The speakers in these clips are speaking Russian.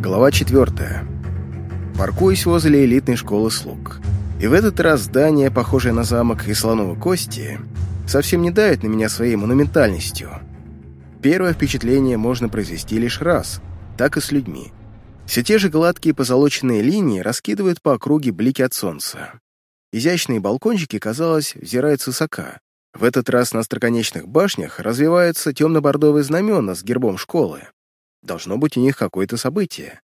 Глава 4. Паркуюсь возле элитной школы слуг. И в этот раз здание, похожее на замок из слоновой кости, совсем не давит на меня своей монументальностью. Первое впечатление можно произвести лишь раз, так и с людьми. Все те же гладкие позолоченные линии раскидывают по округе блики от солнца. Изящные балкончики, казалось, взирают с высока. В этот раз на остроконечных башнях развиваются темно-бордовые знамена с гербом школы. Должно быть у них какое-то событие.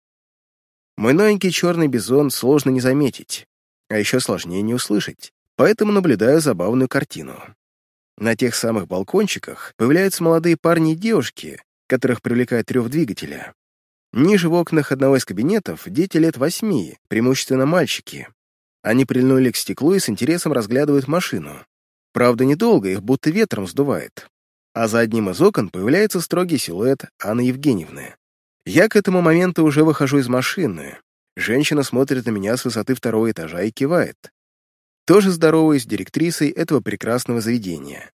Мой новенький черный бизон сложно не заметить, а еще сложнее не услышать, поэтому наблюдаю забавную картину. На тех самых балкончиках появляются молодые парни и девушки, которых привлекает рев двигателя. Ниже в окнах одного из кабинетов дети лет восьми, преимущественно мальчики. Они прильнули к стеклу и с интересом разглядывают машину. Правда, недолго, их будто ветром сдувает а за одним из окон появляется строгий силуэт Анны Евгеньевны. Я к этому моменту уже выхожу из машины. Женщина смотрит на меня с высоты второго этажа и кивает. Тоже здороваюсь с директрисой этого прекрасного заведения.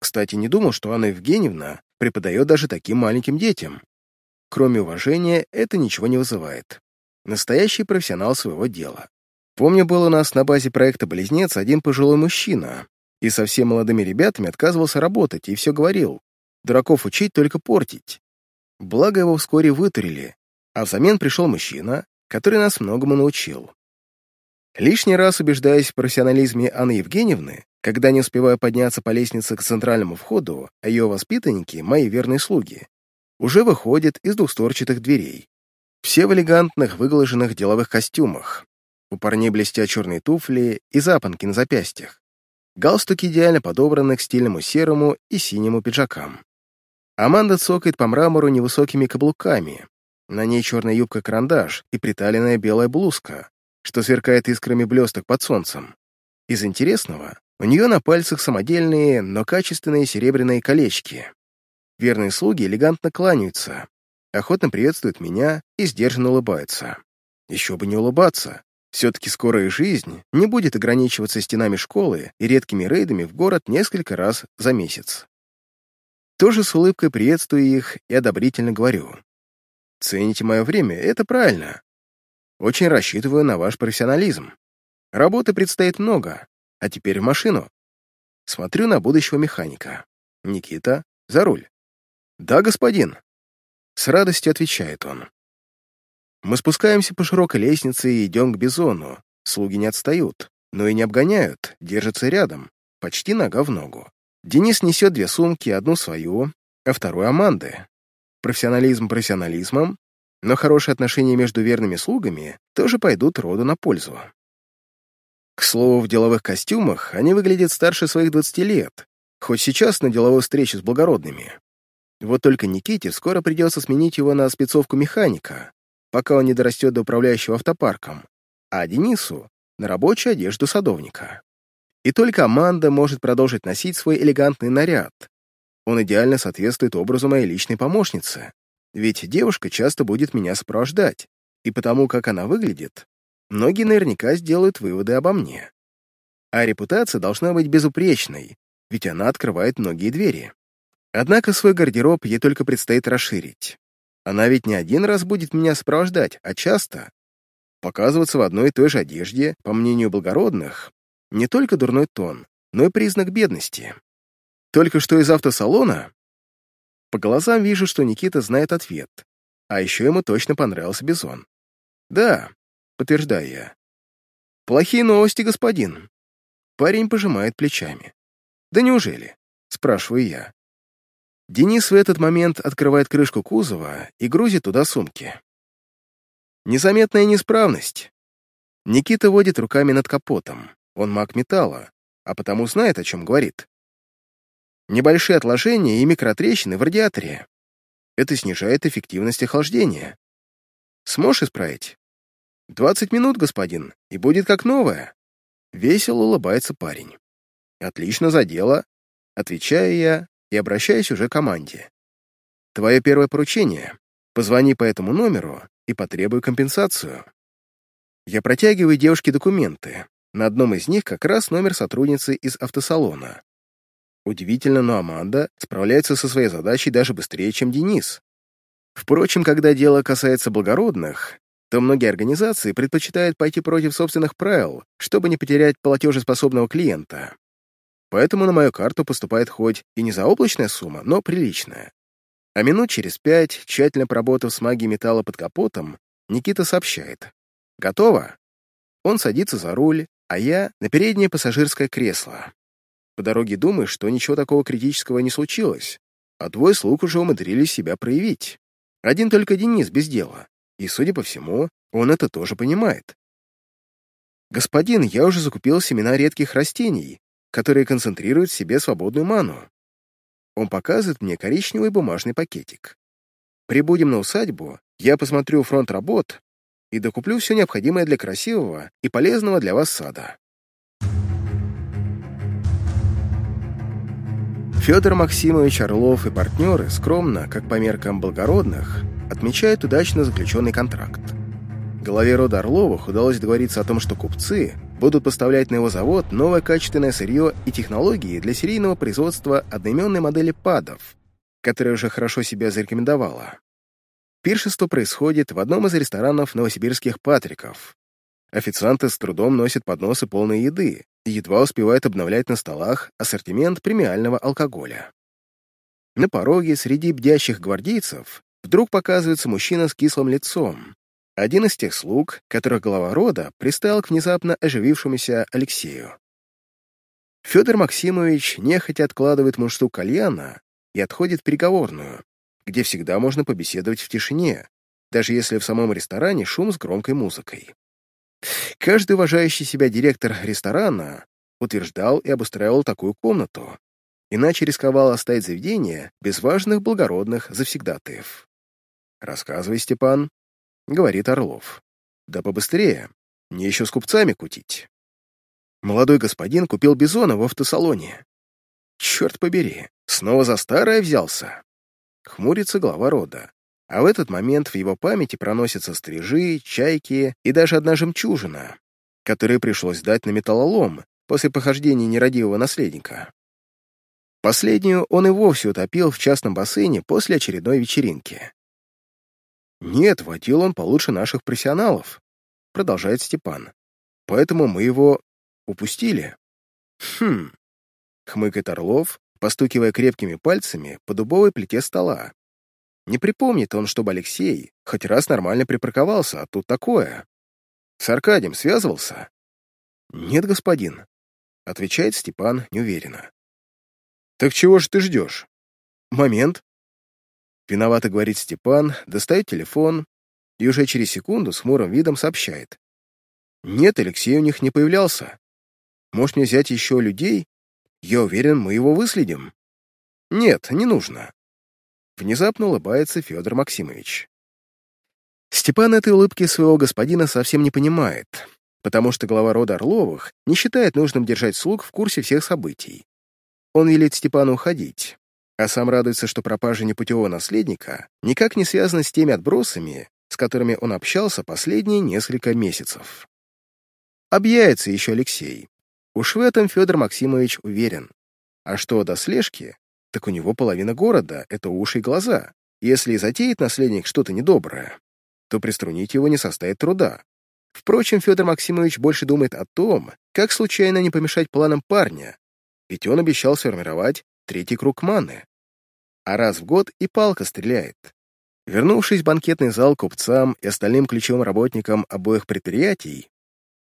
Кстати, не думал, что Анна Евгеньевна преподает даже таким маленьким детям. Кроме уважения, это ничего не вызывает. Настоящий профессионал своего дела. Помню, был у нас на базе проекта «Близнец» один пожилой мужчина, и со всеми молодыми ребятами отказывался работать и все говорил. Дураков учить, только портить. Благо его вскоре вытурили, а взамен пришел мужчина, который нас многому научил. Лишний раз убеждаясь в профессионализме Анны Евгеньевны, когда не успеваю подняться по лестнице к центральному входу, а ее воспитанники, мои верные слуги, уже выходят из двухстворчатых дверей. Все в элегантных, выглаженных деловых костюмах. У парней блестят черные туфли и запонки на запястьях. Галстуки идеально подобраны к стильному серому и синему пиджакам. Аманда цокает по мрамору невысокими каблуками. На ней черная юбка-карандаш и приталенная белая блузка, что сверкает искрами блесток под солнцем. Из интересного, у нее на пальцах самодельные, но качественные серебряные колечки. Верные слуги элегантно кланяются, охотно приветствуют меня и сдержанно улыбаются. Еще бы не улыбаться. Все-таки скорая жизнь не будет ограничиваться стенами школы и редкими рейдами в город несколько раз за месяц. Тоже с улыбкой приветствую их и одобрительно говорю. Цените мое время, это правильно. Очень рассчитываю на ваш профессионализм. Работы предстоит много, а теперь в машину. Смотрю на будущего механика. Никита, за руль. Да, господин. С радостью отвечает он. Мы спускаемся по широкой лестнице и идем к Бизону. Слуги не отстают, но и не обгоняют, держатся рядом, почти нога в ногу. Денис несет две сумки, одну свою, а вторую Аманды. Профессионализм профессионализмом, но хорошие отношения между верными слугами тоже пойдут роду на пользу. К слову, в деловых костюмах они выглядят старше своих 20 лет, хоть сейчас на деловой встрече с благородными. Вот только Никите скоро придется сменить его на спецовку механика, пока он не дорастет до управляющего автопарком, а Денису — на рабочую одежду садовника. И только Аманда может продолжить носить свой элегантный наряд. Он идеально соответствует образу моей личной помощницы, ведь девушка часто будет меня сопровождать, и потому как она выглядит, многие наверняка сделают выводы обо мне. А репутация должна быть безупречной, ведь она открывает многие двери. Однако свой гардероб ей только предстоит расширить. Она ведь не один раз будет меня сопровождать, а часто. Показываться в одной и той же одежде, по мнению благородных, не только дурной тон, но и признак бедности. Только что из автосалона по глазам вижу, что Никита знает ответ. А еще ему точно понравился Бизон. «Да», — подтверждаю я. «Плохие новости, господин». Парень пожимает плечами. «Да неужели?» — спрашиваю я. Денис в этот момент открывает крышку кузова и грузит туда сумки. Незаметная неисправность. Никита водит руками над капотом. Он маг металла, а потому знает, о чем говорит. Небольшие отложения и микротрещины в радиаторе. Это снижает эффективность охлаждения. Сможешь исправить? «Двадцать минут, господин, и будет как новое». Весело улыбается парень. «Отлично за дело», — отвечаю я и обращаюсь уже к команде. Твое первое поручение — позвони по этому номеру и потребуй компенсацию. Я протягиваю девушке документы. На одном из них как раз номер сотрудницы из автосалона. Удивительно, но Аманда справляется со своей задачей даже быстрее, чем Денис. Впрочем, когда дело касается благородных, то многие организации предпочитают пойти против собственных правил, чтобы не потерять платежеспособного клиента. Поэтому на мою карту поступает хоть и не заоблачная сумма, но приличная. А минут через пять, тщательно поработав с магией металла под капотом, Никита сообщает. «Готово?» Он садится за руль, а я — на переднее пассажирское кресло. По дороге думаю, что ничего такого критического не случилось, а двое слуг уже умудрились себя проявить. Один только Денис без дела, и, судя по всему, он это тоже понимает. «Господин, я уже закупил семена редких растений, которые концентрируют в себе свободную ману. Он показывает мне коричневый бумажный пакетик. Прибудем на усадьбу, я посмотрю фронт работ и докуплю все необходимое для красивого и полезного для вас сада. Федор Максимович Орлов и партнеры скромно, как по меркам благородных, отмечают удачно заключенный контракт. Главе рода Орловых удалось договориться о том, что купцы будут поставлять на его завод новое качественное сырье и технологии для серийного производства одноименной модели ПАДов, которая уже хорошо себя зарекомендовала. Пиршество происходит в одном из ресторанов новосибирских Патриков. Официанты с трудом носят подносы полной еды и едва успевают обновлять на столах ассортимент премиального алкоголя. На пороге среди бдящих гвардейцев вдруг показывается мужчина с кислым лицом, один из тех слуг, которых глава рода приставил к внезапно оживившемуся Алексею. Федор Максимович нехотя откладывает мундштук кальяна и отходит в переговорную, где всегда можно побеседовать в тишине, даже если в самом ресторане шум с громкой музыкой. Каждый уважающий себя директор ресторана утверждал и обустраивал такую комнату, иначе рисковал оставить заведение без важных благородных завсегдатаев. «Рассказывай, Степан», — говорит Орлов. «Да побыстрее, мне еще с купцами кутить». Молодой господин купил бизона в автосалоне. Черт побери, снова за старое взялся. Хмурится глава рода. А в этот момент в его памяти проносятся стрижи, чайки и даже одна жемчужина, которой пришлось дать на металлолом после похождения нерадивого наследника. Последнюю он и вовсе утопил в частном бассейне после очередной вечеринки. «Нет, водил он получше наших профессионалов», — продолжает Степан. «Поэтому мы его упустили». «Хм», — хмыкает Орлов, постукивая крепкими пальцами по дубовой плите стола. Не припомнит он, чтобы Алексей хоть раз нормально припарковался, а тут такое. С Аркадием связывался? «Нет, господин», — отвечает Степан неуверенно. «Так чего же ты ждешь?» «Момент», Виновато говорит Степан, достает телефон и уже через секунду с хмурым видом сообщает. Нет, Алексей у них не появлялся. Может, мне взять еще людей? Я уверен, мы его выследим. Нет, не нужно. Внезапно улыбается Федор Максимович. Степан этой улыбки своего господина совсем не понимает, потому что глава рода Орловых не считает нужным держать слуг в курсе всех событий. Он велит Степану уходить, а сам радуется, что пропажа непутевого наследника никак не связана с теми отбросами, с которыми он общался последние несколько месяцев. Объяется еще Алексей. Уж в этом Федор Максимович уверен. А что до слежки, так у него половина города — это уши и глаза. Если и затеет наследник что-то недоброе, то приструнить его не составит труда. Впрочем, Федор Максимович больше думает о том, как случайно не помешать планам парня, ведь он обещал сформировать третий круг маны. А раз в год и палка стреляет. Вернувшись в банкетный зал купцам и остальным ключевым работникам обоих предприятий,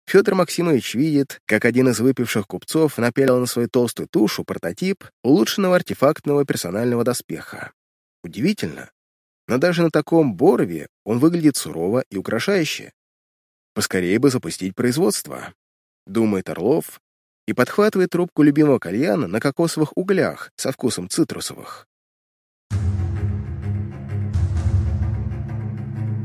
Федор Максимович видит, как один из выпивших купцов напялил на свою толстую тушу прототип улучшенного артефактного персонального доспеха. Удивительно, но даже на таком борове он выглядит сурово и украшающе. Поскорее бы запустить производство, думает Орлов, и подхватывает трубку любимого кальяна на кокосовых углях со вкусом цитрусовых.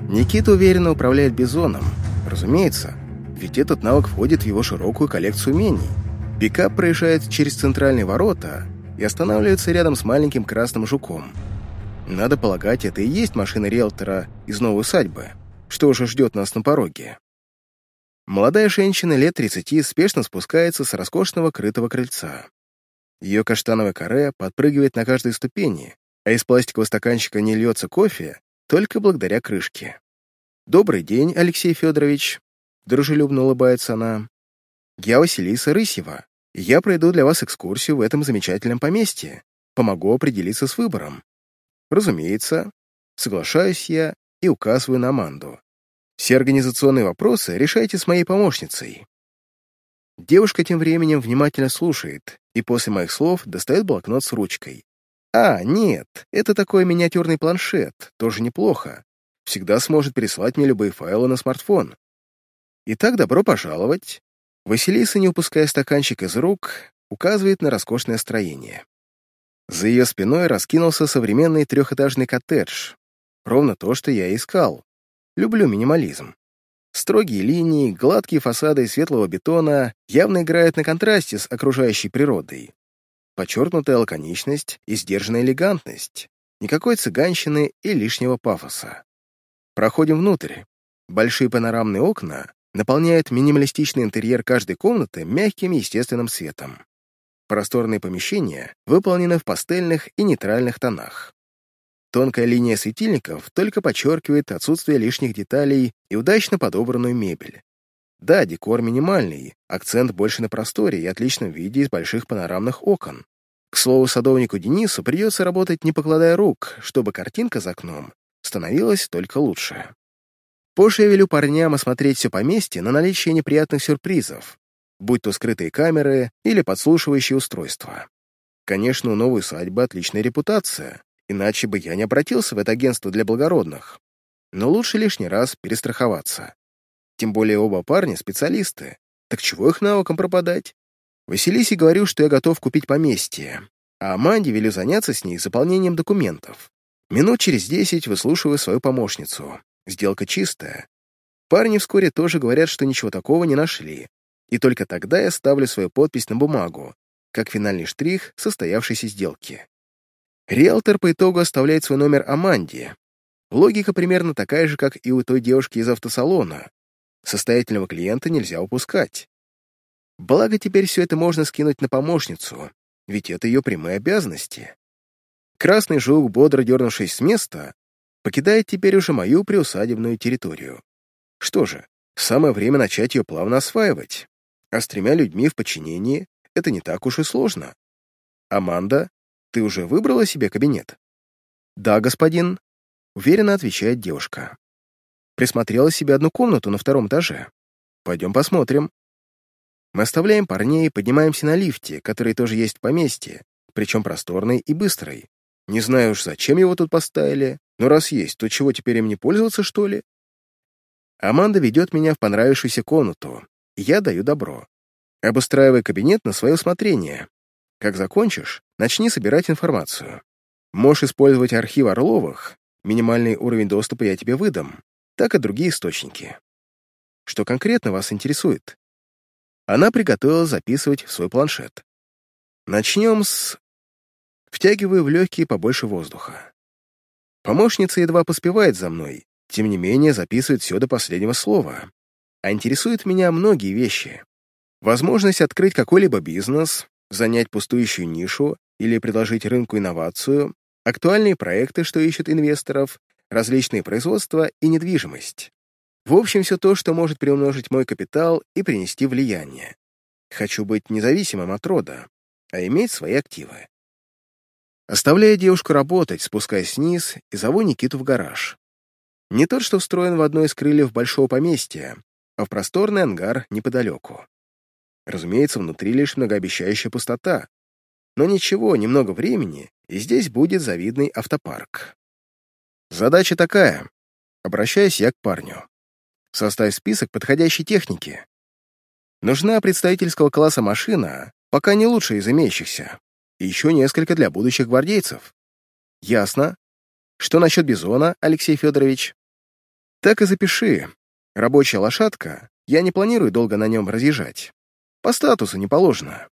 Никита уверенно управляет бизоном. Разумеется, ведь этот навык входит в его широкую коллекцию умений. Пикап проезжает через центральные ворота и останавливается рядом с маленьким красным жуком. Надо полагать, это и есть машина риэлтора из новой усадьбы, что уже ждет нас на пороге. Молодая женщина лет 30 спешно спускается с роскошного крытого крыльца. Ее каштановое каре подпрыгивает на каждой ступени, а из пластикового стаканчика не льется кофе, только благодаря крышке. «Добрый день, Алексей Федорович», — дружелюбно улыбается она. «Я Василиса Рысева, я пройду для вас экскурсию в этом замечательном поместье, помогу определиться с выбором. Разумеется, соглашаюсь я и указываю на Аманду. Все организационные вопросы решайте с моей помощницей. Девушка тем временем внимательно слушает и после моих слов достает блокнот с ручкой. А, нет, это такой миниатюрный планшет, тоже неплохо. Всегда сможет переслать мне любые файлы на смартфон. Итак, добро пожаловать. Василиса, не упуская стаканчик из рук, указывает на роскошное строение. За ее спиной раскинулся современный трехэтажный коттедж. Ровно то, что я искал. Люблю минимализм. Строгие линии, гладкие фасады светлого бетона явно играют на контрасте с окружающей природой. Подчеркнутая лаконичность и сдержанная элегантность. Никакой цыганщины и лишнего пафоса. Проходим внутрь. Большие панорамные окна наполняют минималистичный интерьер каждой комнаты мягким естественным светом. Просторные помещения выполнены в пастельных и нейтральных тонах. Тонкая линия светильников только подчеркивает отсутствие лишних деталей и удачно подобранную мебель. Да, декор минимальный, акцент больше на просторе и отличном виде из больших панорамных окон. К слову, садовнику Денису придется работать не покладая рук, чтобы картинка за окном становилась только лучше. Позже я велю парням осмотреть все поместье на наличие неприятных сюрпризов, будь то скрытые камеры или подслушивающие устройства. Конечно, у новой усадьбы отличная репутация, иначе бы я не обратился в это агентство для благородных. Но лучше лишний раз перестраховаться. Тем более оба парня — специалисты. Так чего их навыкам пропадать? Василисе говорю, что я готов купить поместье, а Аманде велю заняться с ней заполнением документов. Минут через десять выслушиваю свою помощницу. Сделка чистая. Парни вскоре тоже говорят, что ничего такого не нашли. И только тогда я ставлю свою подпись на бумагу, как финальный штрих состоявшейся сделки. Риэлтор по итогу оставляет свой номер Аманде. Логика примерно такая же, как и у той девушки из автосалона. Состоятельного клиента нельзя упускать. Благо, теперь все это можно скинуть на помощницу, ведь это ее прямые обязанности. Красный жук, бодро дернувшись с места, покидает теперь уже мою приусадебную территорию. Что же, самое время начать ее плавно осваивать. А с тремя людьми в подчинении это не так уж и сложно. Аманда ты уже выбрала себе кабинет?» «Да, господин», — уверенно отвечает девушка. «Присмотрела себе одну комнату на втором этаже. Пойдем посмотрим». Мы оставляем парней и поднимаемся на лифте, который тоже есть в поместье, причем просторный и быстрый. Не знаю уж, зачем его тут поставили, но раз есть, то чего теперь им не пользоваться, что ли? Аманда ведет меня в понравившуюся комнату, и я даю добро. Обустраивай кабинет на свое усмотрение, как закончишь, начни собирать информацию. Можешь использовать архив Орловых, минимальный уровень доступа я тебе выдам, так и другие источники. Что конкретно вас интересует? Она приготовила записывать в свой планшет. Начнем с... Втягиваю в легкие побольше воздуха. Помощница едва поспевает за мной, тем не менее записывает все до последнего слова. А интересуют меня многие вещи. Возможность открыть какой-либо бизнес, занять пустующую нишу или предложить рынку инновацию, актуальные проекты, что ищут инвесторов, различные производства и недвижимость. В общем, все то, что может приумножить мой капитал и принести влияние. Хочу быть независимым от рода, а иметь свои активы. Оставляя девушку работать, спускаясь вниз и зову Никиту в гараж. Не тот, что встроен в одно из крыльев большого поместья, а в просторный ангар неподалеку. Разумеется, внутри лишь многообещающая пустота. Но ничего, немного времени, и здесь будет завидный автопарк. Задача такая. Обращаюсь я к парню. Составь список подходящей техники. Нужна представительского класса машина, пока не лучшая из имеющихся. И еще несколько для будущих гвардейцев. Ясно. Что насчет Бизона, Алексей Федорович? Так и запиши. Рабочая лошадка, я не планирую долго на нем разъезжать. По статусу не положено.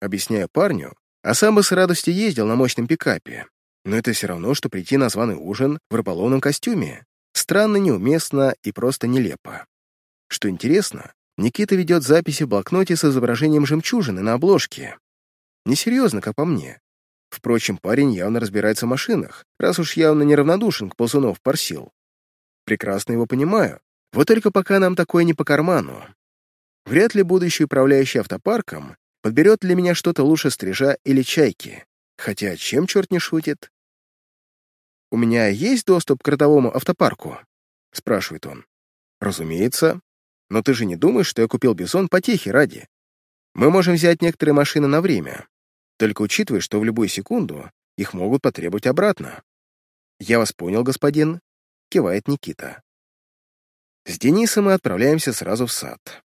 Объясняю парню, а сам бы с радостью ездил на мощном пикапе. Но это все равно, что прийти на званый ужин в рыболовном костюме. Странно, неуместно и просто нелепо. Что интересно, Никита ведет записи в блокноте с изображением жемчужины на обложке. Несерьезно, как по мне. Впрочем, парень явно разбирается в машинах, раз уж явно неравнодушен к ползунов парсил. Прекрасно его понимаю. Вот только пока нам такое не по карману. Вряд ли будущий управляющий автопарком подберет для меня что-то лучше стрижа или чайки. Хотя чем черт не шутит? «У меня есть доступ к родовому автопарку?» — спрашивает он. «Разумеется. Но ты же не думаешь, что я купил Бизон потехи ради? Мы можем взять некоторые машины на время, только учитывая, что в любую секунду их могут потребовать обратно». «Я вас понял, господин», — кивает Никита. С Денисом мы отправляемся сразу в сад.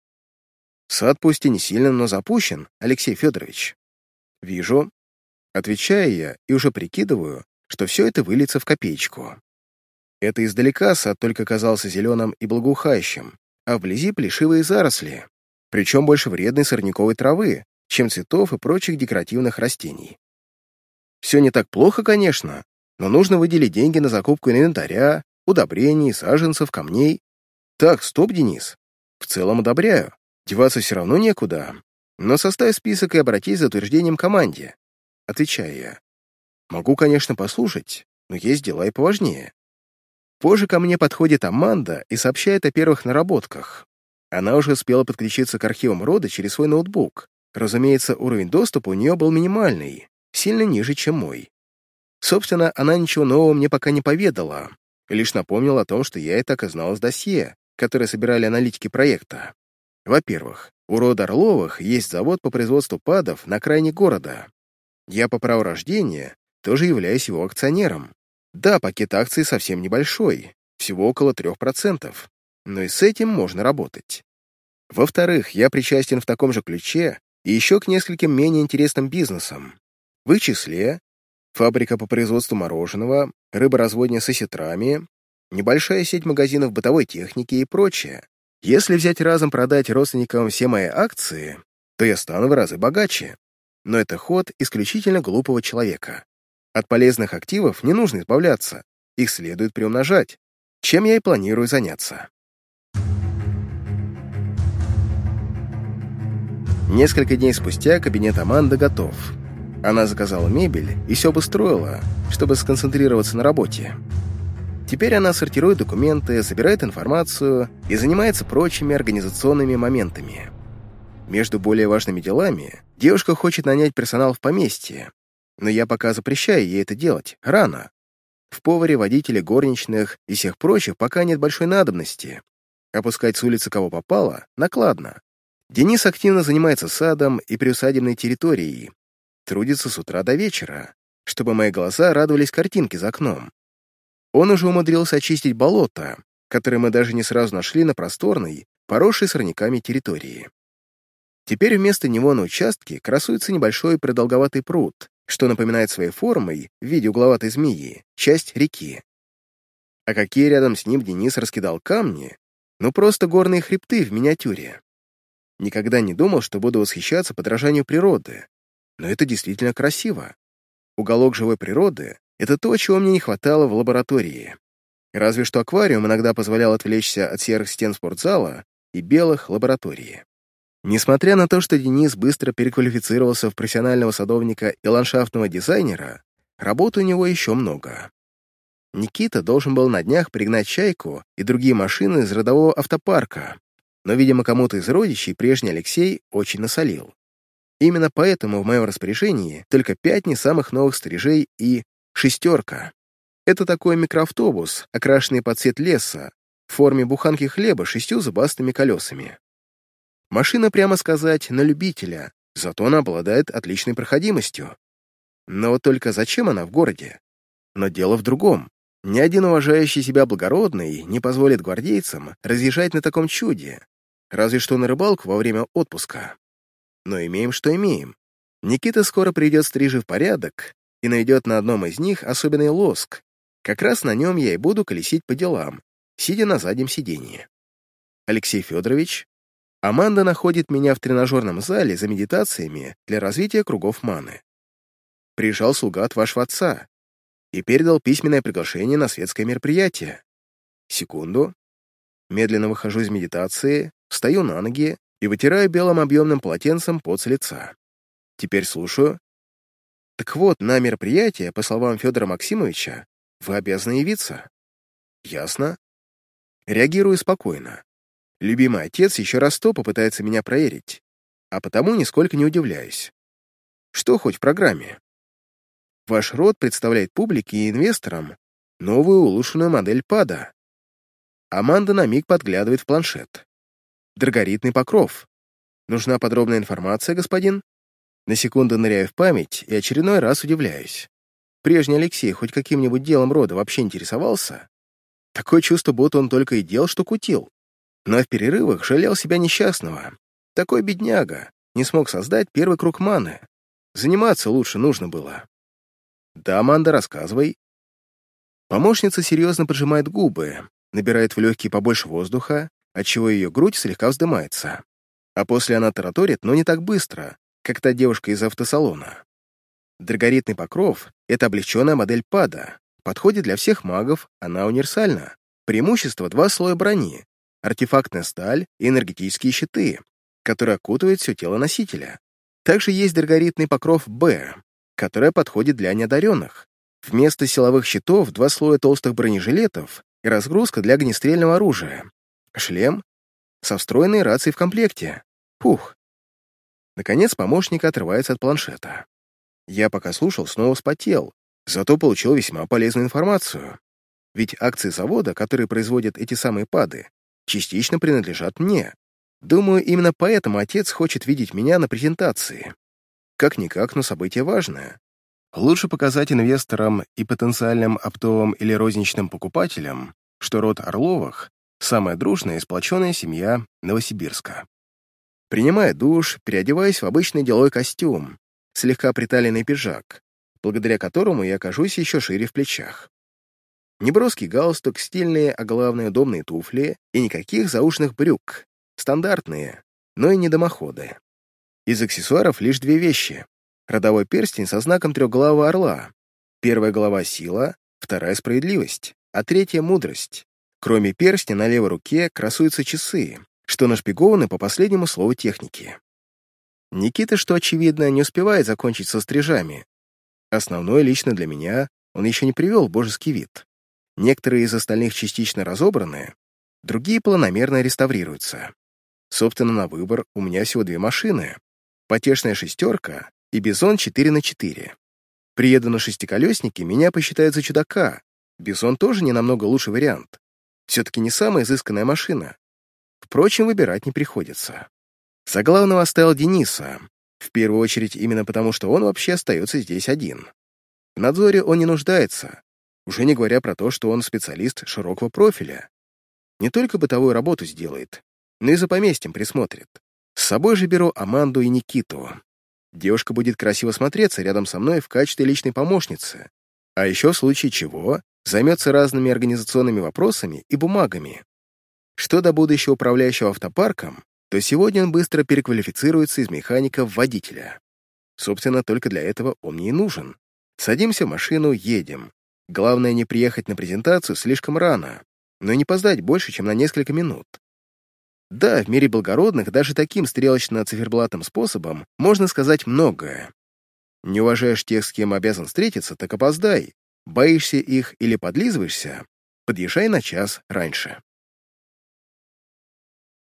Сад пусть и не сильно, но запущен, Алексей Федорович. Вижу. Отвечаю я и уже прикидываю, что все это выльется в копеечку. Это издалека сад только казался зеленым и благоухающим, а вблизи плешивые заросли, причем больше вредной сорняковой травы, чем цветов и прочих декоративных растений. Все не так плохо, конечно, но нужно выделить деньги на закупку инвентаря, удобрений, саженцев, камней. Так, стоп, Денис. В целом одобряю. Деваться все равно некуда. Но составь список и обратись за утверждением команде. Отвечаю я. Могу, конечно, послушать, но есть дела и поважнее. Позже ко мне подходит Аманда и сообщает о первых наработках. Она уже успела подключиться к архивам рода через свой ноутбук. Разумеется, уровень доступа у нее был минимальный, сильно ниже, чем мой. Собственно, она ничего нового мне пока не поведала, лишь напомнила о том, что я и так и знал из досье, которое собирали аналитики проекта. Во-первых, у рода Орловых есть завод по производству падов на окраине города. Я по праву рождения тоже являюсь его акционером. Да, пакет акций совсем небольшой, всего около 3%, но и с этим можно работать. Во-вторых, я причастен в таком же ключе и еще к нескольким менее интересным бизнесам. В их числе фабрика по производству мороженого, рыборазводня с осетрами, небольшая сеть магазинов бытовой техники и прочее. Если взять разом продать родственникам все мои акции, то я стану в разы богаче. Но это ход исключительно глупого человека. От полезных активов не нужно избавляться, их следует приумножать, чем я и планирую заняться. Несколько дней спустя кабинет Аманды готов. Она заказала мебель и все обустроила, чтобы сконцентрироваться на работе. Теперь она сортирует документы, собирает информацию и занимается прочими организационными моментами. Между более важными делами девушка хочет нанять персонал в поместье, но я пока запрещаю ей это делать, рано. В поваре, водителе, горничных и всех прочих пока нет большой надобности. Опускать с улицы кого попало накладно. Денис активно занимается садом и приусадебной территорией. Трудится с утра до вечера, чтобы мои глаза радовались картинке за окном. Он уже умудрился очистить болото, которое мы даже не сразу нашли на просторной, поросшей сорняками территории. Теперь вместо него на участке красуется небольшой продолговатый пруд, что напоминает своей формой, в виде угловатой змеи, часть реки. А какие рядом с ним Денис раскидал камни? Ну просто горные хребты в миниатюре. Никогда не думал, что буду восхищаться подражанию природы. Но это действительно красиво. Уголок живой природы — это то, чего мне не хватало в лаборатории. Разве что аквариум иногда позволял отвлечься от серых стен спортзала и белых лаборатории. Несмотря на то, что Денис быстро переквалифицировался в профессионального садовника и ландшафтного дизайнера, работы у него еще много. Никита должен был на днях пригнать «Чайку» и другие машины из родового автопарка, но, видимо, кому-то из родичей прежний Алексей очень насолил. Именно поэтому в моем распоряжении только пять не самых новых стрижей и «шестерка». Это такой микроавтобус, окрашенный под цвет леса, в форме буханки хлеба с шестью зубастыми колесами. Машина, прямо сказать, на любителя, зато она обладает отличной проходимостью. Но вот только зачем она в городе? Но дело в другом. Ни один уважающий себя благородный не позволит гвардейцам разъезжать на таком чуде, разве что на рыбалку во время отпуска. Но имеем, что имеем. Никита скоро придет стрижи в порядок и найдет на одном из них особенный лоск. Как раз на нем я и буду колесить по делам, сидя на заднем сиденье. Алексей Федорович Аманда находит меня в тренажерном зале за медитациями для развития кругов маны. Приезжал слуга от вашего отца и передал письменное приглашение на светское мероприятие. Секунду. Медленно выхожу из медитации, встаю на ноги и вытираю белым объемным полотенцем пот с лица. Теперь слушаю. Так вот, на мероприятие, по словам Федора Максимовича, вы обязаны явиться. Ясно. Реагирую спокойно. Любимый отец еще раз то попытается меня проверить, а потому нисколько не удивляюсь. Что хоть в программе? Ваш род представляет публике и инвесторам новую улучшенную модель ПАДа. Аманда на миг подглядывает в планшет. Драгоритный покров. Нужна подробная информация, господин? На секунду ныряю в память и очередной раз удивляюсь. Прежний Алексей хоть каким-нибудь делом рода вообще интересовался? Такое чувство, будто он только и делал, что кутил. Но в перерывах жалел себя несчастного. Такой бедняга не смог создать первый круг маны. Заниматься лучше нужно было. Да, Аманда, рассказывай. Помощница серьезно поджимает губы, набирает в легкие побольше воздуха, отчего ее грудь слегка вздымается. А после она тараторит, но не так быстро, как та девушка из автосалона. Драгоритный покров — это облегченная модель пада. Подходит для всех магов, она универсальна. Преимущество — два слоя брони, артефактная сталь и энергетические щиты, которые окутывают все тело носителя. Также есть драгоритный покров «Б», который подходит для неодаренных. Вместо силовых щитов два слоя толстых бронежилетов и разгрузка для огнестрельного оружия. Шлем со встроенной рацией в комплекте. Пух. Наконец помощник отрывается от планшета. Я пока слушал, снова вспотел, зато получил весьма полезную информацию. Ведь акции завода, которые производят эти самые пады, частично принадлежат мне. Думаю, именно поэтому отец хочет видеть меня на презентации. Как-никак, но событие важное. Лучше показать инвесторам и потенциальным оптовым или розничным покупателям, что род Орловых — самая дружная и сплоченная семья Новосибирска. Принимая душ, переодеваясь в обычный деловой костюм, слегка приталенный пиджак, благодаря которому я окажусь еще шире в плечах. Неброский галстук, стильные, а главное, удобные туфли и никаких заушных брюк. Стандартные, но и не. Из аксессуаров лишь две вещи. Родовой перстень со знаком трехглавого орла. Первая голова — сила, вторая — справедливость, а третья — мудрость. Кроме перстня на левой руке красуются часы, что нашпигованы по последнему слову техники. Никита, что очевидно, не успевает закончить со стрижами. Основное лично для меня он еще не привел в божеский вид. Некоторые из остальных частично разобраны, другие планомерно реставрируются. Собственно, на выбор у меня всего две машины. Потешная шестерка и Бизон 4 на 4. Приеду на шестиколеснике, меня посчитают за чудака. Бизон тоже не намного лучший вариант. Все-таки не самая изысканная машина. Впрочем, выбирать не приходится. За главного оставил Дениса, в первую очередь именно потому, что он вообще остается здесь один. В надзоре он не нуждается, уже не говоря про то, что он специалист широкого профиля. Не только бытовую работу сделает, но и за поместьем присмотрит. С собой же беру Аманду и Никиту. Девушка будет красиво смотреться рядом со мной в качестве личной помощницы, а еще в случае чего займется разными организационными вопросами и бумагами. Что до будущего управляющего автопарком, то сегодня он быстро переквалифицируется из механика в водителя. Собственно, только для этого он мне и нужен. Садимся в машину, едем. Главное не приехать на презентацию слишком рано, но и не поздать больше, чем на несколько минут. Да, в мире благородных даже таким стрелочно-циферблатным способом можно сказать многое. Не уважаешь тех, с кем обязан встретиться, так опоздай. Боишься их или подлизываешься, подъезжай на час раньше.